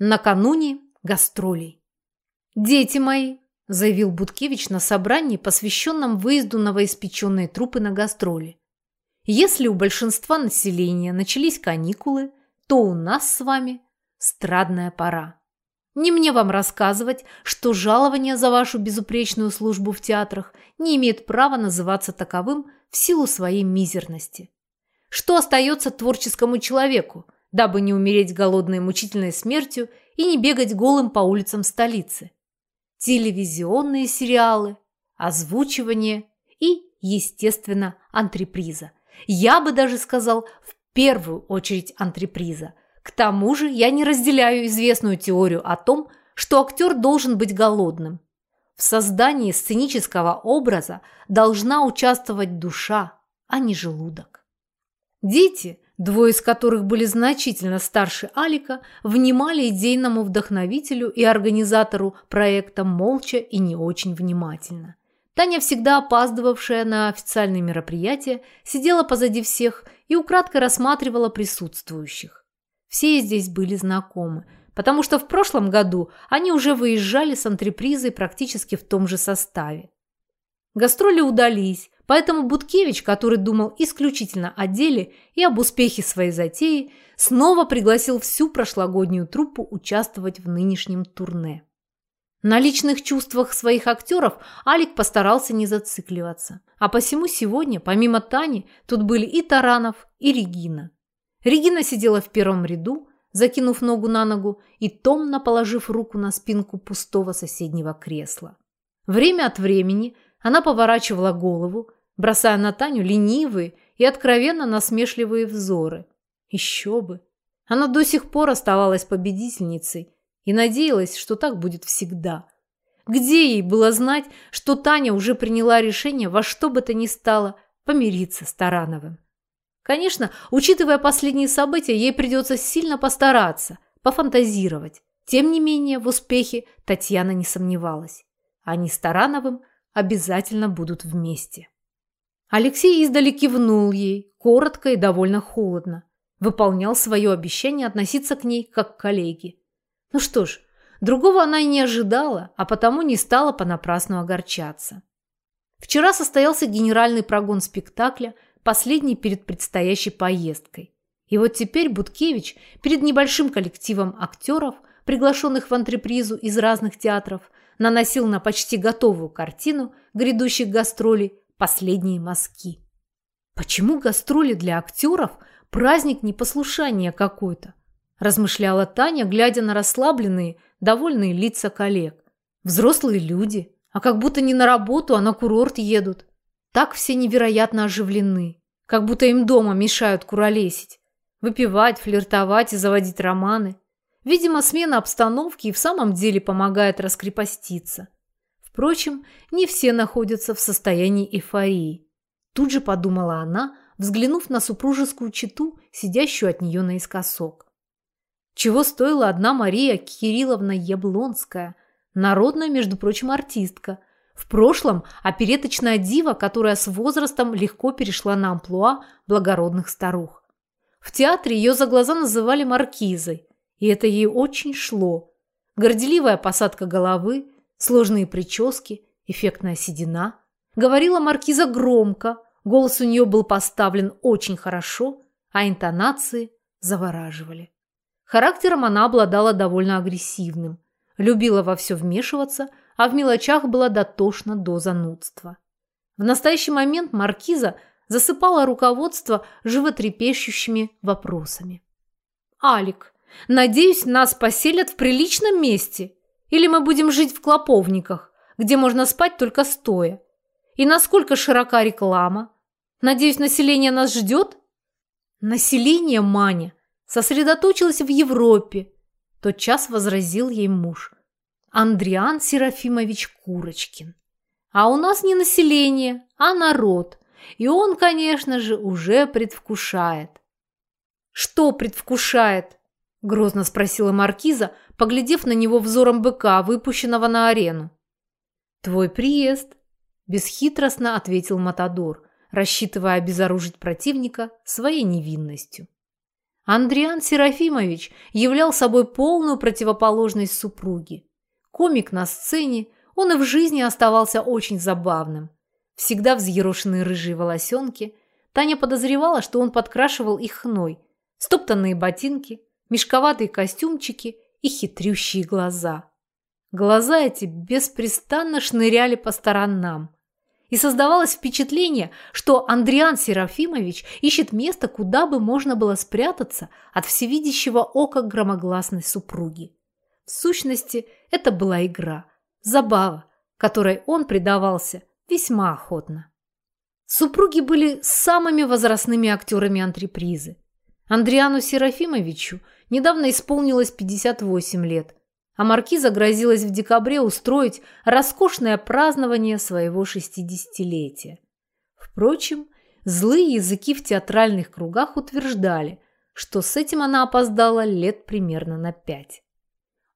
Накануне гастролей. «Дети мои!» – заявил Буткевич на собрании, посвященном выезду новоиспеченной трупы на гастроли. «Если у большинства населения начались каникулы, то у нас с вами страдная пора. Не мне вам рассказывать, что жалование за вашу безупречную службу в театрах не имеет права называться таковым в силу своей мизерности. Что остается творческому человеку – дабы не умереть голодной мучительной смертью и не бегать голым по улицам столицы. Телевизионные сериалы, озвучивание и, естественно, антреприза. Я бы даже сказал, в первую очередь антреприза. К тому же я не разделяю известную теорию о том, что актер должен быть голодным. В создании сценического образа должна участвовать душа, а не желудок. Дети – двое из которых были значительно старше Алика, внимали идейному вдохновителю и организатору проекта молча и не очень внимательно. Таня, всегда опаздывавшая на официальные мероприятия, сидела позади всех и украдкой рассматривала присутствующих. Все здесь были знакомы, потому что в прошлом году они уже выезжали с антрепризой практически в том же составе. Гастроли удались, Поэтому Буткевич, который думал исключительно о деле и об успехе своей затеи, снова пригласил всю прошлогоднюю труппу участвовать в нынешнем турне. На личных чувствах своих актеров Алик постарался не зацикливаться. А посему сегодня, помимо Тани, тут были и Таранов, и Регина. Регина сидела в первом ряду, закинув ногу на ногу и томно положив руку на спинку пустого соседнего кресла. Время от времени она поворачивала голову, бросая на Таню ленивые и откровенно насмешливые взоры. Еще бы! Она до сих пор оставалась победительницей и надеялась, что так будет всегда. Где ей было знать, что Таня уже приняла решение во что бы то ни стало помириться с Тарановым? Конечно, учитывая последние события, ей придется сильно постараться, пофантазировать. Тем не менее, в успехе Татьяна не сомневалась. Они с Тарановым обязательно будут вместе. Алексей издали кивнул ей, коротко и довольно холодно. Выполнял свое обещание относиться к ней как к коллеге. Ну что ж, другого она и не ожидала, а потому не стала понапрасну огорчаться. Вчера состоялся генеральный прогон спектакля, последний перед предстоящей поездкой. И вот теперь Буткевич перед небольшим коллективом актеров, приглашенных в антрепризу из разных театров, наносил на почти готовую картину грядущих гастролей последние мазки. Почему гастроли для актеров – праздник непослушания какой-то? Размышляла Таня, глядя на расслабленные, довольные лица коллег. Взрослые люди, а как будто не на работу, а на курорт едут. Так все невероятно оживлены, как будто им дома мешают куролесить. Выпивать, флиртовать и заводить романы. Видимо, смена обстановки и в самом деле помогает раскрепоститься. Впрочем, не все находятся в состоянии эйфории. Тут же подумала она, взглянув на супружескую чету, сидящую от нее наискосок. Чего стоила одна Мария Кирилловна Яблонская, народная, между прочим, артистка, в прошлом опереточная дива, которая с возрастом легко перешла на амплуа благородных старух. В театре ее за глаза называли маркизой, и это ей очень шло. Горделивая посадка головы, Сложные прически, эффектная седина. Говорила маркиза громко, голос у нее был поставлен очень хорошо, а интонации завораживали. Характером она обладала довольно агрессивным, любила во все вмешиваться, а в мелочах была дотошна до занудства. В настоящий момент маркиза засыпала руководство животрепещущими вопросами. «Алик, надеюсь, нас поселят в приличном месте или мы будем жить в клоповниках, где можно спать только стоя? И насколько широка реклама? Надеюсь, население нас ждет? Население, Маня, сосредоточилось в Европе. Тот час возразил ей муж. Андриан Серафимович Курочкин. А у нас не население, а народ. И он, конечно же, уже предвкушает. Что предвкушает? Грозно спросила маркиза, поглядев на него взором быка, выпущенного на арену. «Твой приезд», – бесхитростно ответил Матадор, рассчитывая обезоружить противника своей невинностью. Андриан Серафимович являл собой полную противоположность супруги. Комик на сцене, он и в жизни оставался очень забавным. Всегда взъерошенные рыжие волосенки. Таня подозревала, что он подкрашивал их хной. Стоптанные ботинки, мешковатые костюмчики и хитрющие глаза. Глаза эти беспрестанно шныряли по сторонам и создавалось впечатление, что Андриан Серафимович ищет место, куда бы можно было спрятаться от всевидящего ока громогласной супруги. В сущности, это была игра, забава, которой он предавался весьма охотно. Супруги были самыми возрастными актерами антрепризы. Андриану Серафимовичу недавно исполнилось 58 лет, а маркиза грозилась в декабре устроить роскошное празднование своего шестидесятилетия. Впрочем, злые языки в театральных кругах утверждали, что с этим она опоздала лет примерно на пять.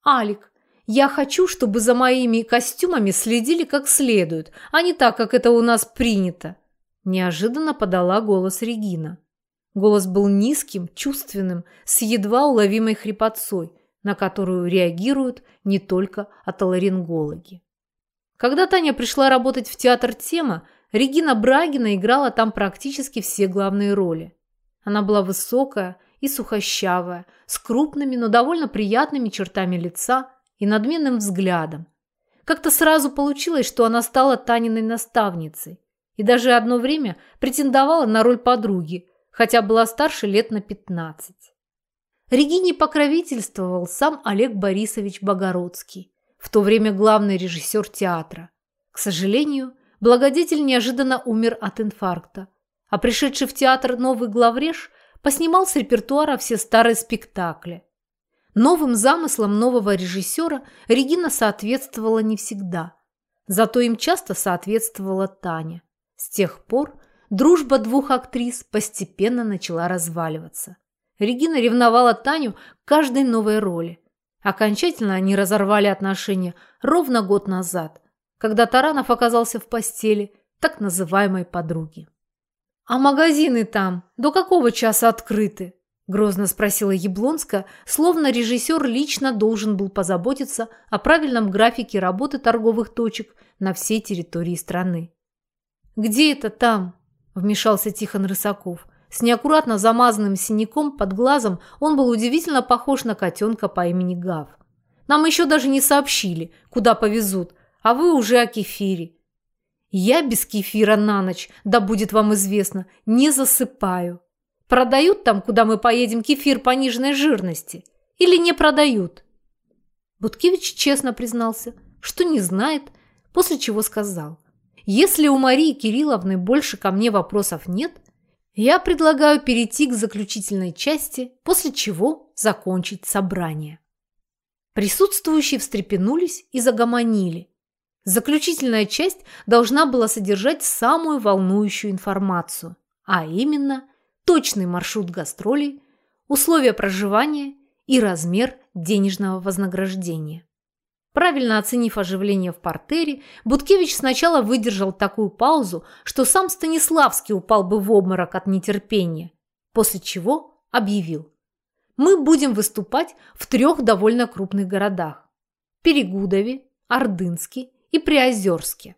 «Алик, я хочу, чтобы за моими костюмами следили как следует, а не так, как это у нас принято», неожиданно подала голос Регина. Голос был низким, чувственным, с едва уловимой хрипотцой – на которую реагируют не только отоларингологи. Когда Таня пришла работать в театр «Тема», Регина Брагина играла там практически все главные роли. Она была высокая и сухощавая, с крупными, но довольно приятными чертами лица и надменным взглядом. Как-то сразу получилось, что она стала Таниной наставницей и даже одно время претендовала на роль подруги, хотя была старше лет на 15. Регине покровительствовал сам Олег Борисович Богородский, в то время главный режиссер театра. К сожалению, благодетель неожиданно умер от инфаркта, а пришедший в театр новый главреж поснимал с репертуара все старые спектакли. Новым замыслам нового режиссера Регина соответствовала не всегда, зато им часто соответствовала Таня. С тех пор дружба двух актрис постепенно начала разваливаться. Регина ревновала Таню к каждой новой роли. Окончательно они разорвали отношения ровно год назад, когда Таранов оказался в постели так называемой подруги. «А магазины там до какого часа открыты?» – грозно спросила Яблонска, словно режиссер лично должен был позаботиться о правильном графике работы торговых точек на всей территории страны. «Где это там?» – вмешался Тихон Рысаков. С неаккуратно замазанным синяком под глазом он был удивительно похож на котенка по имени Гав. Нам еще даже не сообщили, куда повезут, а вы уже о кефире. Я без кефира на ночь, да будет вам известно, не засыпаю. Продают там, куда мы поедем, кефир пониженной жирности? Или не продают? Буткевич честно признался, что не знает, после чего сказал. Если у Марии Кирилловны больше ко мне вопросов нет, я предлагаю перейти к заключительной части, после чего закончить собрание. Присутствующие встрепенулись и загомонили. Заключительная часть должна была содержать самую волнующую информацию, а именно точный маршрут гастролей, условия проживания и размер денежного вознаграждения. Правильно оценив оживление в портере, Буткевич сначала выдержал такую паузу, что сам Станиславский упал бы в обморок от нетерпения, после чего объявил. Мы будем выступать в трех довольно крупных городах – Перегудове, Ордынске и Приозерске.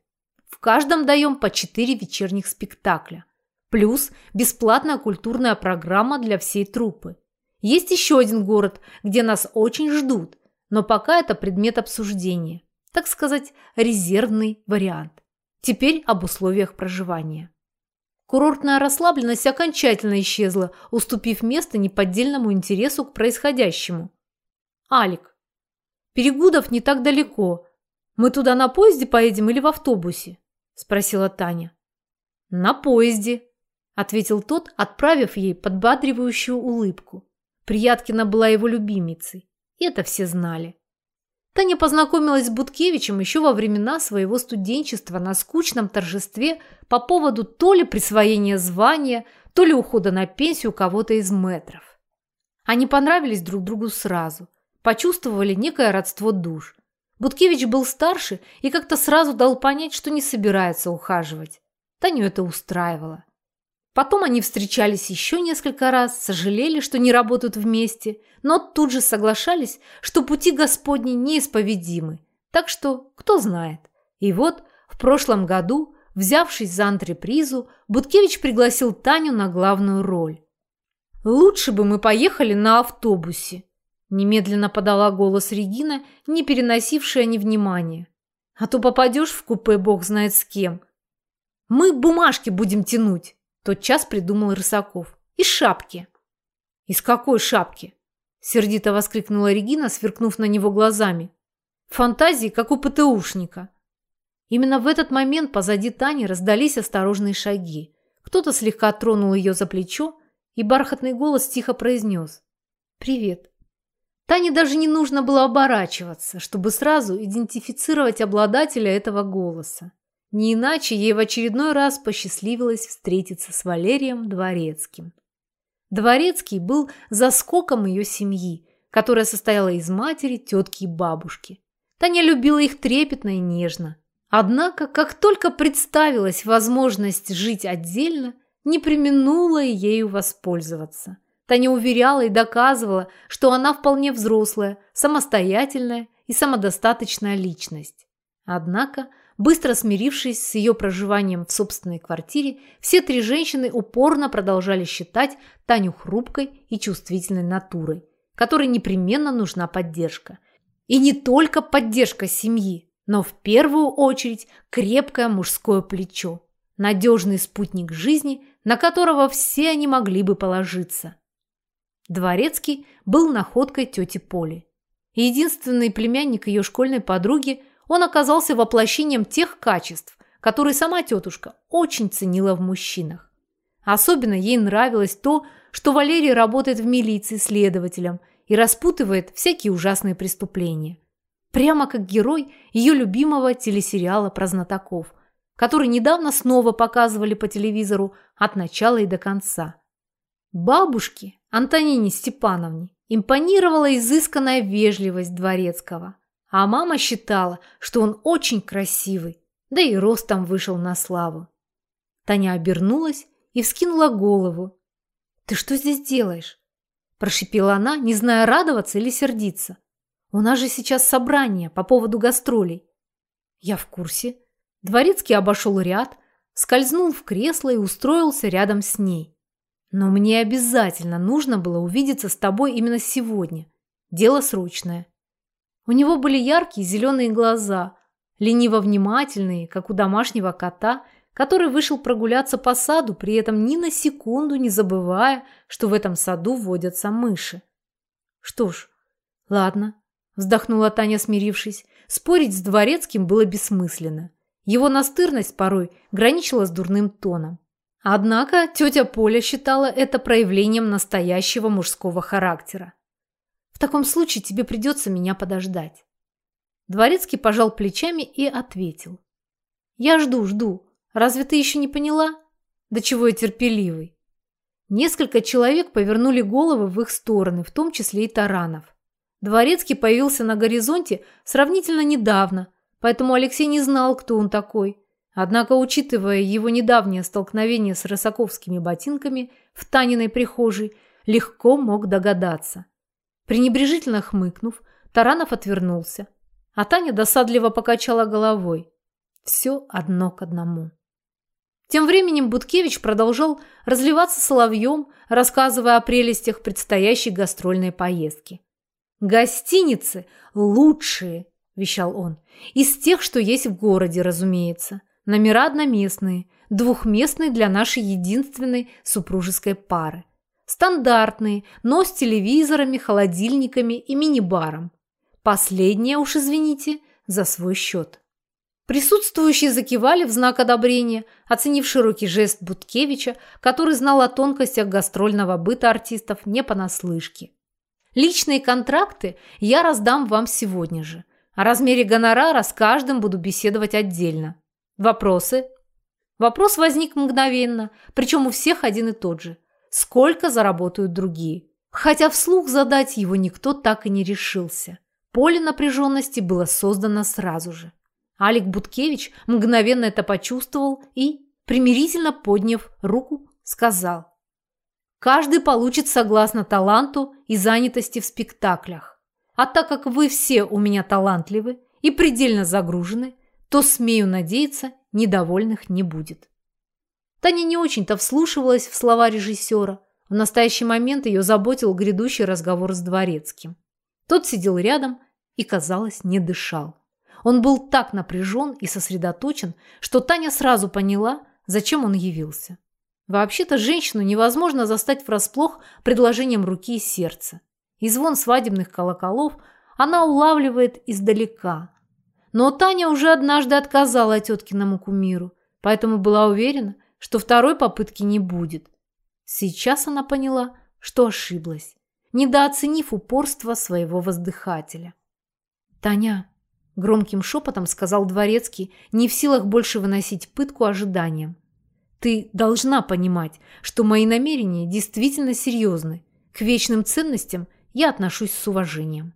В каждом даем по четыре вечерних спектакля, плюс бесплатная культурная программа для всей труппы. Есть еще один город, где нас очень ждут – но пока это предмет обсуждения, так сказать, резервный вариант. Теперь об условиях проживания. Курортная расслабленность окончательно исчезла, уступив место неподдельному интересу к происходящему. «Алик, Перегудов не так далеко. Мы туда на поезде поедем или в автобусе?» – спросила Таня. «На поезде», – ответил тот, отправив ей подбадривающую улыбку. Прияткина была его любимицей. Это все знали. Таня познакомилась с Буткевичем еще во времена своего студенчества на скучном торжестве по поводу то ли присвоения звания, то ли ухода на пенсию кого-то из метров. Они понравились друг другу сразу, почувствовали некое родство душ. Буткевич был старше и как-то сразу дал понять, что не собирается ухаживать. Таню это устраивало. Потом они встречались еще несколько раз, сожалели, что не работают вместе, но тут же соглашались, что пути Господни неисповедимы. Так что, кто знает. И вот в прошлом году, взявшись за антрепризу, Буткевич пригласил Таню на главную роль. «Лучше бы мы поехали на автобусе», – немедленно подала голос Регина, не переносившая ни внимания. «А то попадешь в купе бог знает с кем. Мы бумажки будем тянуть». Тот час придумал Рысаков. «Из шапки». «Из какой шапки?» Сердито воскликнула Регина, сверкнув на него глазами. «Фантазии, как у ПТУшника». Именно в этот момент позади Тани раздались осторожные шаги. Кто-то слегка тронул ее за плечо, и бархатный голос тихо произнес «Привет». Тане даже не нужно было оборачиваться, чтобы сразу идентифицировать обладателя этого голоса. Не иначе ей в очередной раз посчастливилось встретиться с Валерием Дворецким. Дворецкий был заскоком ее семьи, которая состояла из матери, тетки и бабушки. Таня любила их трепетно и нежно. Однако, как только представилась возможность жить отдельно, не применула ею воспользоваться. Таня уверяла и доказывала, что она вполне взрослая, самостоятельная и самодостаточная личность. Однако – Быстро смирившись с ее проживанием в собственной квартире, все три женщины упорно продолжали считать Таню хрупкой и чувствительной натурой, которой непременно нужна поддержка. И не только поддержка семьи, но в первую очередь крепкое мужское плечо, надежный спутник жизни, на которого все они могли бы положиться. Дворецкий был находкой тети Поли. Единственный племянник ее школьной подруги – он оказался воплощением тех качеств, которые сама тетушка очень ценила в мужчинах. Особенно ей нравилось то, что Валерий работает в милиции следователем и распутывает всякие ужасные преступления. Прямо как герой ее любимого телесериала про знатоков, который недавно снова показывали по телевизору от начала и до конца. Бабушке, Антонине Степановне, импонировала изысканная вежливость Дворецкого – а мама считала, что он очень красивый, да и ростом вышел на славу. Таня обернулась и вскинула голову. «Ты что здесь делаешь?» Прошипела она, не зная, радоваться или сердиться. «У нас же сейчас собрание по поводу гастролей». «Я в курсе». Дворецкий обошел ряд, скользнул в кресло и устроился рядом с ней. «Но мне обязательно нужно было увидеться с тобой именно сегодня. Дело срочное. У него были яркие зеленые глаза, лениво внимательные, как у домашнего кота, который вышел прогуляться по саду, при этом ни на секунду не забывая, что в этом саду водятся мыши. Что ж, ладно, вздохнула Таня, смирившись. Спорить с дворецким было бессмысленно. Его настырность порой граничила с дурным тоном. Однако тетя Поля считала это проявлением настоящего мужского характера. В таком случае тебе придется меня подождать. Дворецкий пожал плечами и ответил. Я жду, жду. Разве ты еще не поняла? До чего я терпеливый. Несколько человек повернули головы в их стороны, в том числе и Таранов. Дворецкий появился на горизонте сравнительно недавно, поэтому Алексей не знал, кто он такой. Однако, учитывая его недавнее столкновение с рысаковскими ботинками в Таниной прихожей, легко мог догадаться. Пренебрежительно хмыкнув, Таранов отвернулся, а Таня досадливо покачала головой. Все одно к одному. Тем временем Буткевич продолжал разливаться соловьем, рассказывая о прелестях предстоящей гастрольной поездки. «Гостиницы лучшие!» – вещал он. «Из тех, что есть в городе, разумеется. Номера одноместные, двухместные для нашей единственной супружеской пары. Стандартные, но с телевизорами, холодильниками и мини-баром. Последнее уж, извините, за свой счет. Присутствующие закивали в знак одобрения, оценив широкий жест Буткевича, который знал о тонкостях гастрольного быта артистов не понаслышке. Личные контракты я раздам вам сегодня же. О размере гонорара с каждым буду беседовать отдельно. Вопросы? Вопрос возник мгновенно, причем у всех один и тот же сколько заработают другие. Хотя вслух задать его никто так и не решился. Поле напряженности было создано сразу же. Алик Буткевич мгновенно это почувствовал и, примирительно подняв руку, сказал. Каждый получит согласно таланту и занятости в спектаклях. А так как вы все у меня талантливы и предельно загружены, то, смею надеяться, недовольных не будет. Таня не очень-то вслушивалась в слова режиссера. В настоящий момент ее заботил грядущий разговор с Дворецким. Тот сидел рядом и, казалось, не дышал. Он был так напряжен и сосредоточен, что Таня сразу поняла, зачем он явился. Вообще-то женщину невозможно застать врасплох предложением руки и сердца. И звон свадебных колоколов она улавливает издалека. Но Таня уже однажды отказала теткиному кумиру, поэтому была уверена, что второй попытки не будет. Сейчас она поняла, что ошиблась, недооценив упорство своего воздыхателя. «Таня», – громким шепотом сказал Дворецкий, не в силах больше выносить пытку ожиданием – ты должна понимать, что мои намерения действительно серьезны. К вечным ценностям я отношусь с уважением.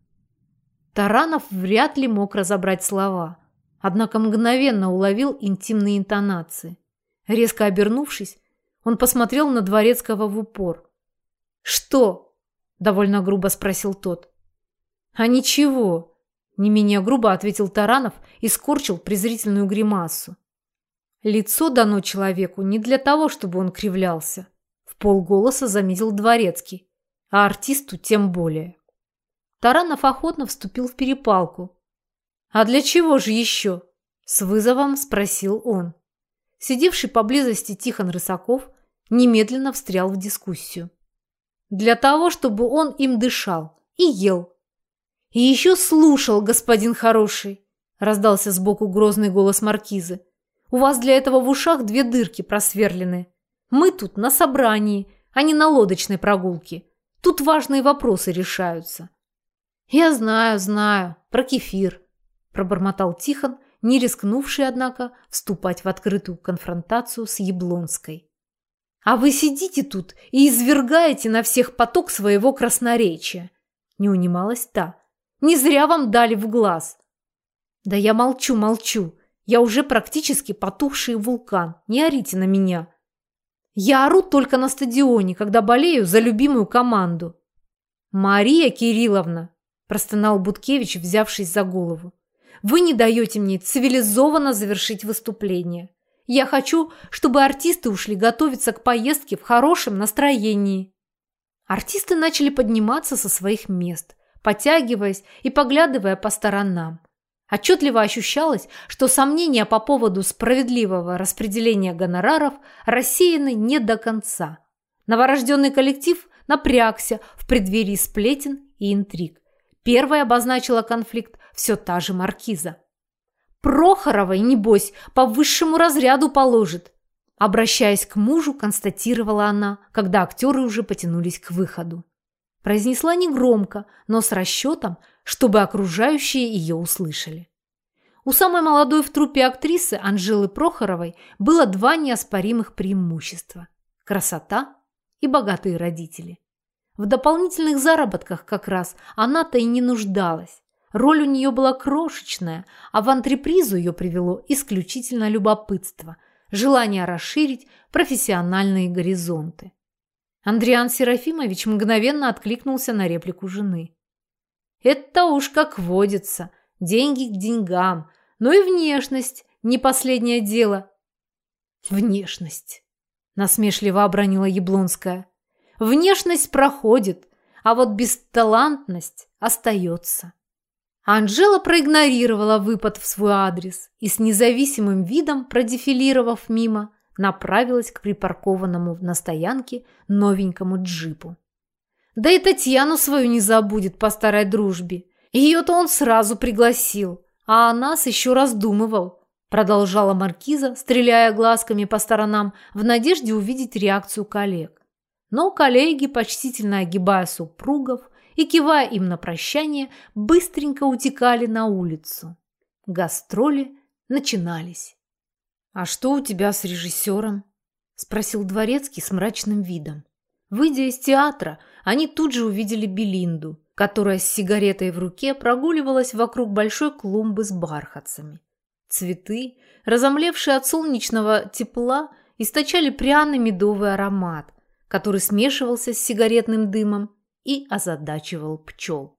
Таранов вряд ли мог разобрать слова, однако мгновенно уловил интимные интонации. Резко обернувшись, он посмотрел на Дворецкого в упор. «Что?» – довольно грубо спросил тот. «А ничего», – не менее грубо ответил Таранов и скорчил презрительную гримасу. Лицо дано человеку не для того, чтобы он кривлялся. В полголоса заметил Дворецкий, а артисту тем более. Таранов охотно вступил в перепалку. «А для чего же еще?» – с вызовом спросил он. Сидевший поблизости Тихон Рысаков немедленно встрял в дискуссию. «Для того, чтобы он им дышал и ел. И еще слушал, господин хороший!» – раздался сбоку грозный голос маркизы. У вас для этого в ушах две дырки просверлены. Мы тут на собрании, а не на лодочной прогулке. Тут важные вопросы решаются». «Я знаю, знаю. Про кефир», – пробормотал Тихон, не рискнувший, однако, вступать в открытую конфронтацию с Яблонской. «А вы сидите тут и извергаете на всех поток своего красноречия», – не унималась та. «Не зря вам дали в глаз». «Да я молчу, молчу. Я уже практически потухший вулкан. Не орите на меня. Я ору только на стадионе, когда болею за любимую команду. Мария Кирилловна, простонал Буткевич, взявшись за голову. Вы не даете мне цивилизованно завершить выступление. Я хочу, чтобы артисты ушли готовиться к поездке в хорошем настроении. Артисты начали подниматься со своих мест, потягиваясь и поглядывая по сторонам. Отчетливо ощущалось, что сомнения по поводу справедливого распределения гонораров рассеяны не до конца. Новорожденный коллектив напрягся в преддверии сплетен и интриг. Первой обозначила конфликт все та же маркиза. «Прохоровой, небось, по высшему разряду положит», обращаясь к мужу, констатировала она, когда актеры уже потянулись к выходу. Произнесла негромко, но с расчетом, чтобы окружающие ее услышали. У самой молодой в труппе актрисы Анжелы Прохоровой было два неоспоримых преимущества – красота и богатые родители. В дополнительных заработках как раз она-то и не нуждалась. Роль у нее была крошечная, а в антрепризу ее привело исключительно любопытство, желание расширить профессиональные горизонты. Андриан Серафимович мгновенно откликнулся на реплику жены. Это уж как водится. Деньги к деньгам. Но и внешность не последнее дело. Внешность. Насмешливо обронила Яблонская. Внешность проходит, а вот бесталантность остается. Анжела проигнорировала выпад в свой адрес и с независимым видом, продефилировав мимо, направилась к припаркованному на стоянке новенькому джипу. Да и Татьяну свою не забудет по старой дружбе. Ее-то он сразу пригласил, а о нас еще раздумывал. Продолжала маркиза, стреляя глазками по сторонам в надежде увидеть реакцию коллег. Но коллеги, почтительно огибая супругов и кивая им на прощание, быстренько утекали на улицу. Гастроли начинались. «А что у тебя с режиссером?» – спросил Дворецкий с мрачным видом. Выйдя из театра, они тут же увидели Белинду, которая с сигаретой в руке прогуливалась вокруг большой клумбы с бархатцами. Цветы, разомлевшие от солнечного тепла источали пряный медовый аромат, который смешивался с сигаретным дымом и озадачивал пчел.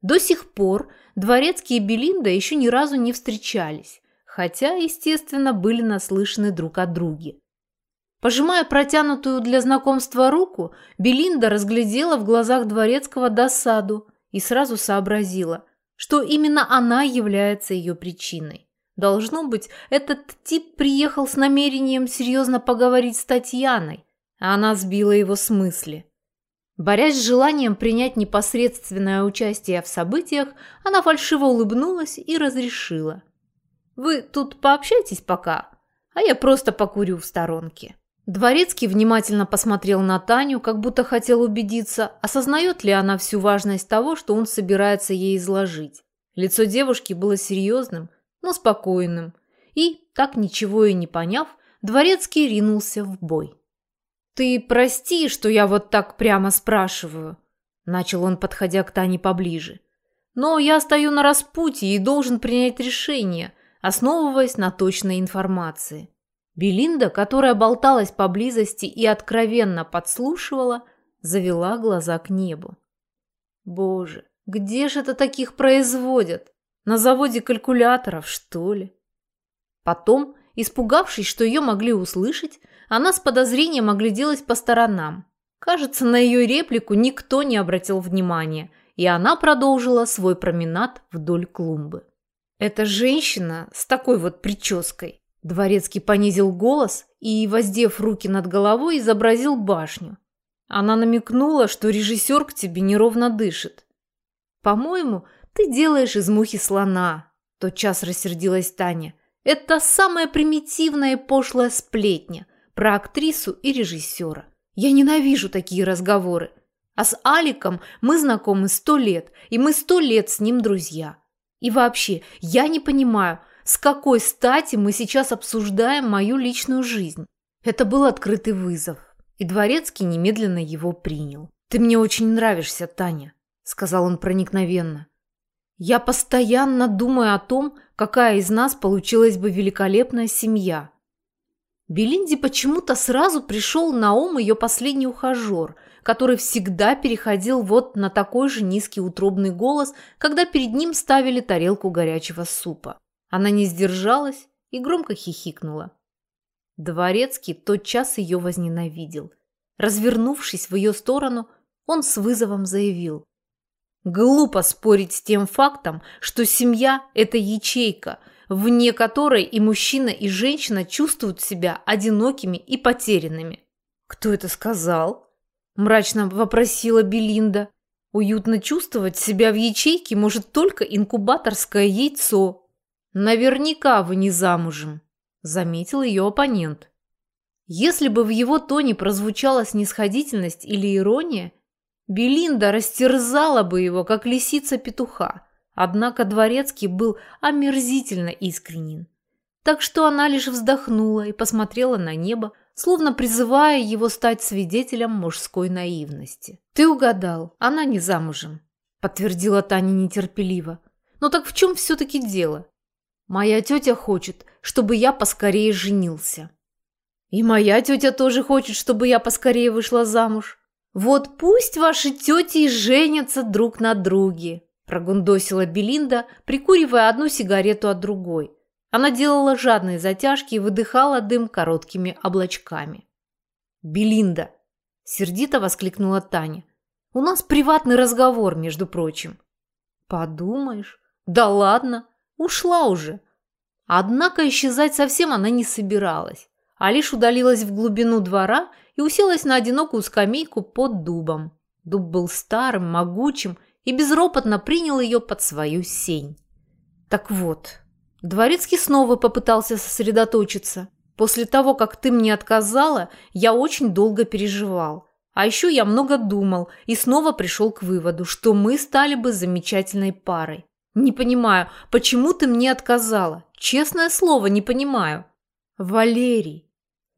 До сих пор Дворецкий и Белинда еще ни разу не встречались, хотя, естественно, были наслышаны друг о друге. Пожимая протянутую для знакомства руку, Белинда разглядела в глазах Дворецкого досаду и сразу сообразила, что именно она является ее причиной. Должно быть, этот тип приехал с намерением серьезно поговорить с Татьяной, а она сбила его с мысли. Борясь с желанием принять непосредственное участие в событиях, она фальшиво улыбнулась и разрешила. «Вы тут пообщайтесь пока, а я просто покурю в сторонке». Дворецкий внимательно посмотрел на Таню, как будто хотел убедиться, осознает ли она всю важность того, что он собирается ей изложить. Лицо девушки было серьезным, но спокойным, и, так ничего и не поняв, Дворецкий ринулся в бой. «Ты прости, что я вот так прямо спрашиваю», – начал он, подходя к Тане поближе. «Но я стою на распутье и должен принять решение, основываясь на точной информации». Белинда, которая болталась поблизости и откровенно подслушивала, завела глаза к небу. «Боже, где же это таких производят? На заводе калькуляторов, что ли?» Потом, испугавшись, что ее могли услышать, она с подозрением огляделась по сторонам. Кажется, на ее реплику никто не обратил внимания, и она продолжила свой променад вдоль клумбы. Эта женщина с такой вот прической. Дворецкий понизил голос и, воздев руки над головой, изобразил башню. Она намекнула, что режиссер к тебе неровно дышит. «По-моему, ты делаешь из мухи слона», – тотчас рассердилась Таня. «Это самая примитивная и пошлая сплетня про актрису и режиссера. Я ненавижу такие разговоры. А с Аликом мы знакомы сто лет, и мы сто лет с ним друзья. И вообще, я не понимаю, с какой стати мы сейчас обсуждаем мою личную жизнь. Это был открытый вызов, и Дворецкий немедленно его принял. «Ты мне очень нравишься, Таня», – сказал он проникновенно. «Я постоянно думаю о том, какая из нас получилась бы великолепная семья. Белинде почему-то сразу пришел на ум ее последний ухажер, который всегда переходил вот на такой же низкий утробный голос, когда перед ним ставили тарелку горячего супа. Она не сдержалась и громко хихикнула. Дворецкий тотчас ее возненавидел. Развернувшись в ее сторону, он с вызовом заявил. Глупо спорить с тем фактом, что семья – это ячейка – вне которой и мужчина, и женщина чувствуют себя одинокими и потерянными. «Кто это сказал?» – мрачно вопросила Белинда. «Уютно чувствовать себя в ячейке может только инкубаторское яйцо». «Наверняка вы не замужем», – заметил ее оппонент. Если бы в его тоне прозвучала снисходительность или ирония, Белинда растерзала бы его, как лисица петуха. Однако Дворецкий был омерзительно искренен. Так что она лишь вздохнула и посмотрела на небо, словно призывая его стать свидетелем мужской наивности. «Ты угадал, она не замужем», – подтвердила Таня нетерпеливо. «Но так в чем все-таки дело? Моя тетя хочет, чтобы я поскорее женился». «И моя тетя тоже хочет, чтобы я поскорее вышла замуж. Вот пусть ваши тети женятся друг на друге», Прогундосила Белинда, прикуривая одну сигарету от другой. Она делала жадные затяжки и выдыхала дым короткими облачками. «Белинда!» – сердито воскликнула Таня. «У нас приватный разговор, между прочим». «Подумаешь? Да ладно, ушла уже». Однако исчезать совсем она не собиралась, а лишь удалилась в глубину двора и уселась на одинокую скамейку под дубом. Дуб был старым, могучим и безропотно принял ее под свою сень. Так вот, Дворецкий снова попытался сосредоточиться. После того, как ты мне отказала, я очень долго переживал. А еще я много думал и снова пришел к выводу, что мы стали бы замечательной парой. Не понимаю, почему ты мне отказала? Честное слово, не понимаю. Валерий.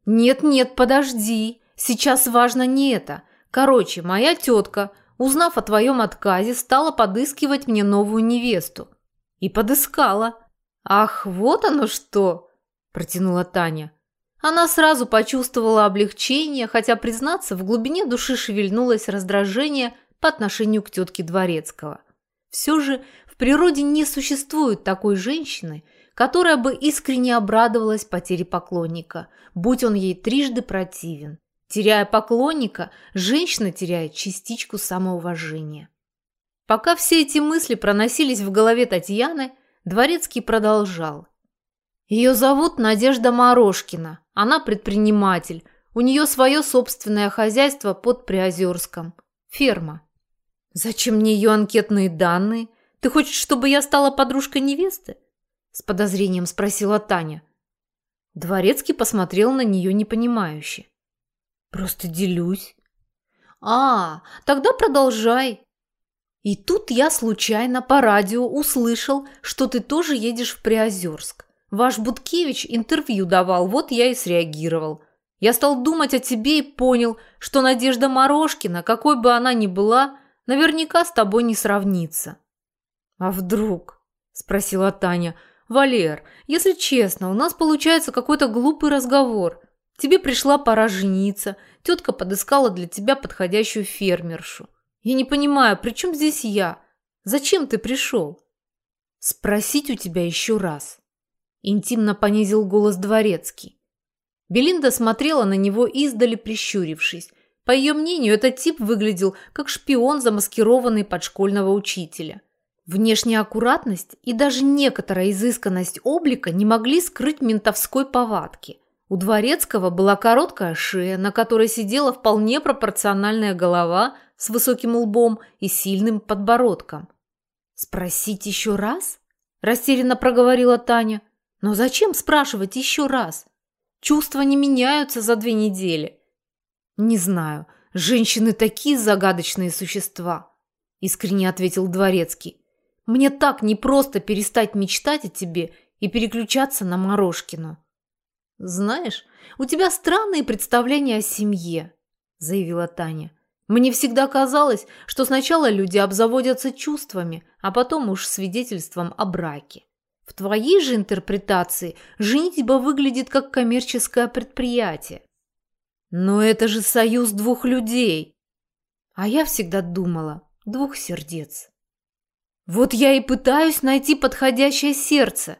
Нет-нет, подожди. Сейчас важно не это. Короче, моя тетка – узнав о твоем отказе, стала подыскивать мне новую невесту. И подыскала. Ах, вот оно что, протянула Таня. Она сразу почувствовала облегчение, хотя, признаться, в глубине души шевельнулось раздражение по отношению к тетке Дворецкого. Все же в природе не существует такой женщины, которая бы искренне обрадовалась потере поклонника, будь он ей трижды противен. Теряя поклонника, женщина теряет частичку самоуважения. Пока все эти мысли проносились в голове Татьяны, Дворецкий продолжал. Ее зовут Надежда Морошкина. Она предприниматель. У нее свое собственное хозяйство под Приозерском. Ферма. Зачем мне ее анкетные данные? Ты хочешь, чтобы я стала подружкой невесты? С подозрением спросила Таня. Дворецкий посмотрел на нее непонимающе. Просто делюсь. А, тогда продолжай. И тут я случайно по радио услышал, что ты тоже едешь в Приозерск. Ваш Буткевич интервью давал, вот я и среагировал. Я стал думать о тебе и понял, что Надежда Морошкина, какой бы она ни была, наверняка с тобой не сравнится. А вдруг? Спросила Таня. Валер, если честно, у нас получается какой-то глупый разговор. Тебе пришла пора жениться, тетка подыскала для тебя подходящую фермершу. Я не понимаю, при чем здесь я? Зачем ты пришел? Спросить у тебя еще раз. Интимно понизил голос дворецкий. Белинда смотрела на него издали, прищурившись. По ее мнению, этот тип выглядел как шпион, замаскированный под школьного учителя. Внешняя аккуратность и даже некоторая изысканность облика не могли скрыть ментовской повадки. У Дворецкого была короткая шея, на которой сидела вполне пропорциональная голова с высоким лбом и сильным подбородком. «Спросить еще раз?» – растерянно проговорила Таня. Но зачем спрашивать еще раз? Чувства не меняются за две недели. Не знаю, женщины такие загадочные существа, искренне ответил Дворецкий. Мне так непросто перестать мечтать о тебе и переключаться на Морошкину. Знаешь, у тебя странные представления о семье, заявила Таня. Мне всегда казалось, что сначала люди обзаводятся чувствами, а потом уж свидетельством о браке. В твоей же интерпретации женитьба выглядит как коммерческое предприятие. Но это же союз двух людей. А я всегда думала, двух сердец. Вот я и пытаюсь найти подходящее сердце,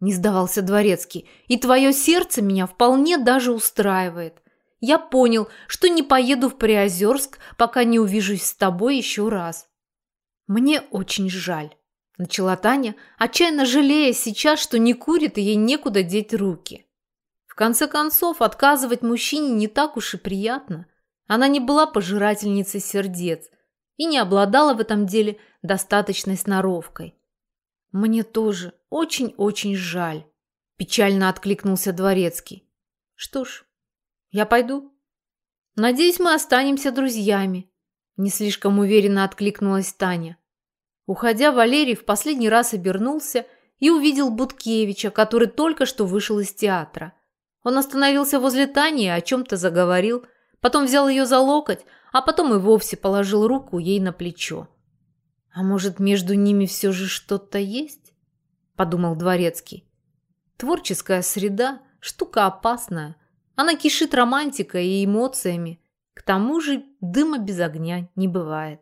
не сдавался дворецкий, и твое сердце меня вполне даже устраивает. Я понял, что не поеду в Приозерск, пока не увижусь с тобой еще раз. Мне очень жаль начала Таня, отчаянно жалея сейчас, что не курит и ей некуда деть руки. В конце концов, отказывать мужчине не так уж и приятно. Она не была пожирательницей сердец и не обладала в этом деле достаточной сноровкой. «Мне тоже очень-очень жаль», – печально откликнулся Дворецкий. «Что ж, я пойду. Надеюсь, мы останемся друзьями», – не слишком уверенно откликнулась Таня. Уходя, Валерий в последний раз обернулся и увидел Буткевича, который только что вышел из театра. Он остановился возле Тани и о чем-то заговорил, потом взял ее за локоть, а потом и вовсе положил руку ей на плечо. «А может, между ними все же что-то есть?» – подумал Дворецкий. «Творческая среда – штука опасная. Она кишит романтикой и эмоциями. К тому же дыма без огня не бывает».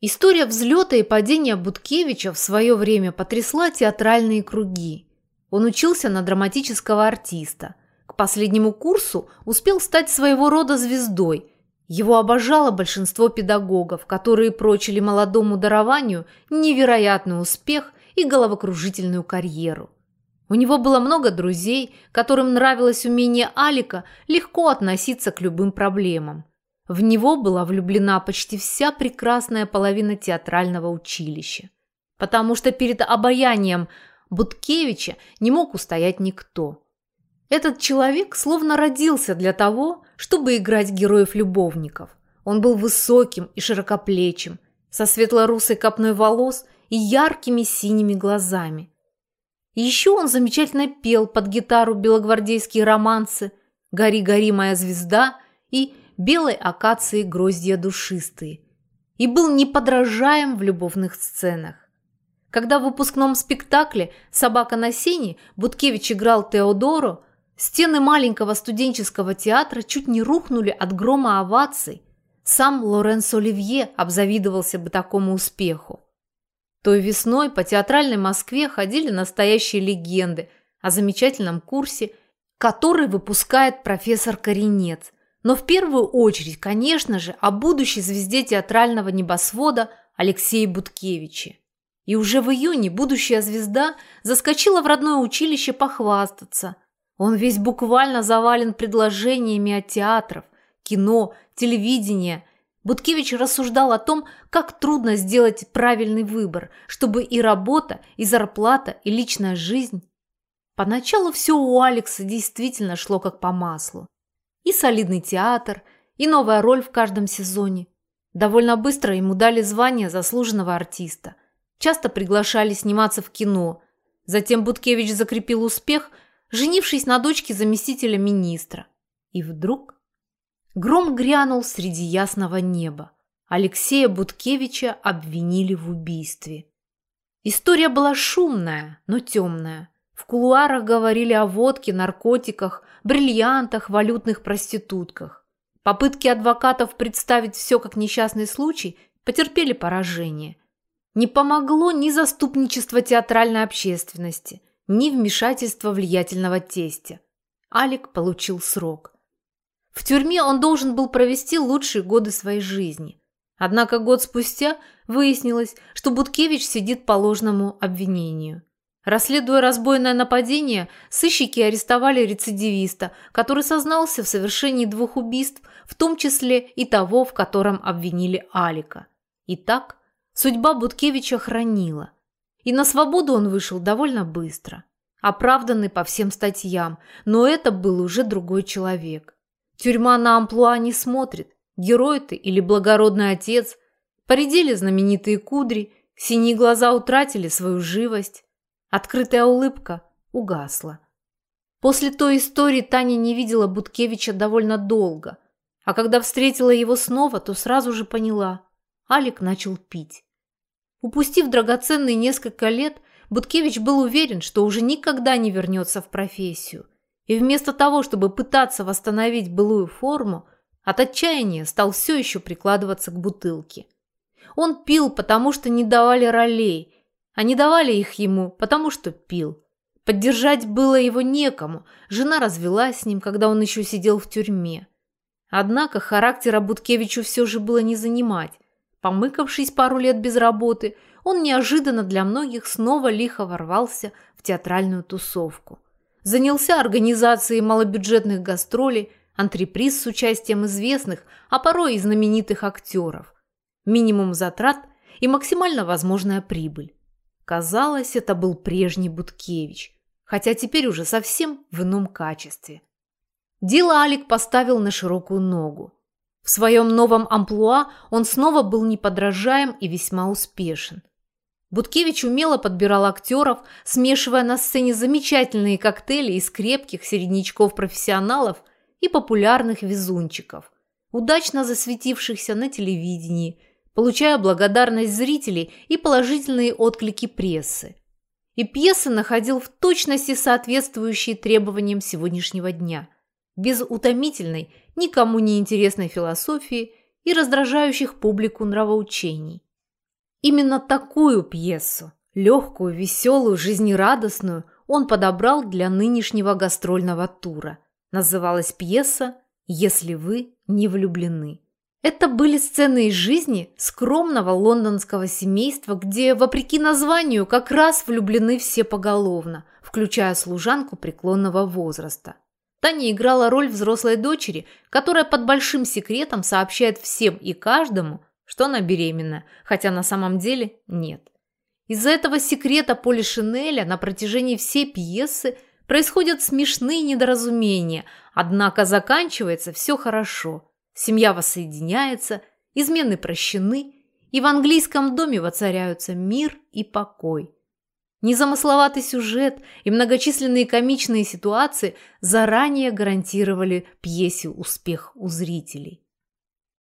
История взлета и падения Буткевича в свое время потрясла театральные круги. Он учился на драматического артиста. К последнему курсу успел стать своего рода звездой. Его обожало большинство педагогов, которые прочили молодому дарованию невероятный успех и головокружительную карьеру. У него было много друзей, которым нравилось умение Алика легко относиться к любым проблемам. В него была влюблена почти вся прекрасная половина театрального училища, потому что перед обаянием Буткевича не мог устоять никто. Этот человек словно родился для того, чтобы играть героев-любовников. Он был высоким и широкоплечим, со светло-русой копной волос и яркими синими глазами. Еще он замечательно пел под гитару белогвардейские романсы «Гори, гори, моя звезда» и белой акации гроздья душистые, и был неподражаем в любовных сценах. Когда в выпускном спектакле «Собака на сене» Буткевич играл Теодоро, Стены маленького студенческого театра чуть не рухнули от грома оваций. Сам Лоренс Оливье обзавидовался бы такому успеху. Той весной по театральной Москве ходили настоящие легенды о замечательном курсе, который выпускает профессор Коренец. Но в первую очередь, конечно же, о будущей звезде театрального небосвода Алексее Буткевиче. И уже в июне будущая звезда заскочила в родное училище похвастаться. Он весь буквально завален предложениями от театров, кино, телевидения. Буткевич рассуждал о том, как трудно сделать правильный выбор, чтобы и работа, и зарплата, и личная жизнь. Поначалу все у Алекса действительно шло как по маслу. И солидный театр, и новая роль в каждом сезоне. Довольно быстро ему дали звание заслуженного артиста. Часто приглашали сниматься в кино. Затем Буткевич закрепил успех, женившись на дочке заместителя министра. И вдруг гром грянул среди ясного неба. Алексея Буткевича обвинили в убийстве. История была шумная, но темная. В кулуарах говорили о водке, наркотиках, бриллиантах, валютных проститутках. Попытки адвокатов представить все как несчастный случай потерпели поражение. Не помогло ни заступничество театральной общественности, ни вмешательство влиятельного тестя. Алик получил срок. В тюрьме он должен был провести лучшие годы своей жизни. Однако год спустя выяснилось, что Буткевич сидит по ложному обвинению. Расследуя разбойное нападение, сыщики арестовали рецидивиста, который сознался в совершении двух убийств, в том числе и того, в котором обвинили Алика. Итак, Судьба Буткевича хранила. И на свободу он вышел довольно быстро. Оправданный по всем статьям, но это был уже другой человек. Тюрьма на амплуа не смотрит, герой ты или благородный отец. Поредели знаменитые кудри, синие глаза утратили свою живость. Открытая улыбка угасла. После той истории Таня не видела Буткевича довольно долго, а когда встретила его снова, то сразу же поняла – Алик начал пить. Упустив драгоценные несколько лет, Буткевич был уверен, что уже никогда не вернется в профессию. И вместо того, чтобы пытаться восстановить былую форму, от отчаяния стал все еще прикладываться к бутылке. Он пил, потому что не давали ролей, а не давали их ему, потому что пил. Поддержать было его некому, жена развелась с ним, когда он еще сидел в тюрьме. Однако характера Буткевичу все же было не занимать. Помыкавшись пару лет без работы, он неожиданно для многих снова лихо ворвался в театральную тусовку. Занялся организацией малобюджетных гастролей, антреприз с участием известных, а порой и знаменитых актеров. Минимум затрат и максимально возможная прибыль. Казалось, это был прежний Буткевич, хотя теперь уже совсем в ином качестве. Дело Алик поставил на широкую ногу. В своем новом амплуа он снова был неподражаем и весьма успешен. Буткевич умело подбирал актеров, смешивая на сцене замечательные коктейли из крепких середнячков-профессионалов и популярных везунчиков, удачно засветившихся на телевидении, получая благодарность зрителей и положительные отклики прессы. И пьесы находил в точности соответствующие требованиям сегодняшнего дня, без утомительной никому не интересной философии и раздражающих публику нравоучений. Именно такую пьесу, легкую, веселую, жизнерадостную, он подобрал для нынешнего гастрольного тура. Называлась пьеса «Если вы не влюблены». Это были сцены из жизни скромного лондонского семейства, где, вопреки названию, как раз влюблены все поголовно, включая служанку преклонного возраста. Таня играла роль взрослой дочери, которая под большим секретом сообщает всем и каждому, что она беременна, хотя на самом деле нет. Из-за этого секрета Поли Шинеля на протяжении всей пьесы происходят смешные недоразумения, однако заканчивается все хорошо. Семья воссоединяется, измены прощены, и в английском доме воцаряются мир и покой. Незамысловатый сюжет и многочисленные комичные ситуации заранее гарантировали пьесе успех у зрителей.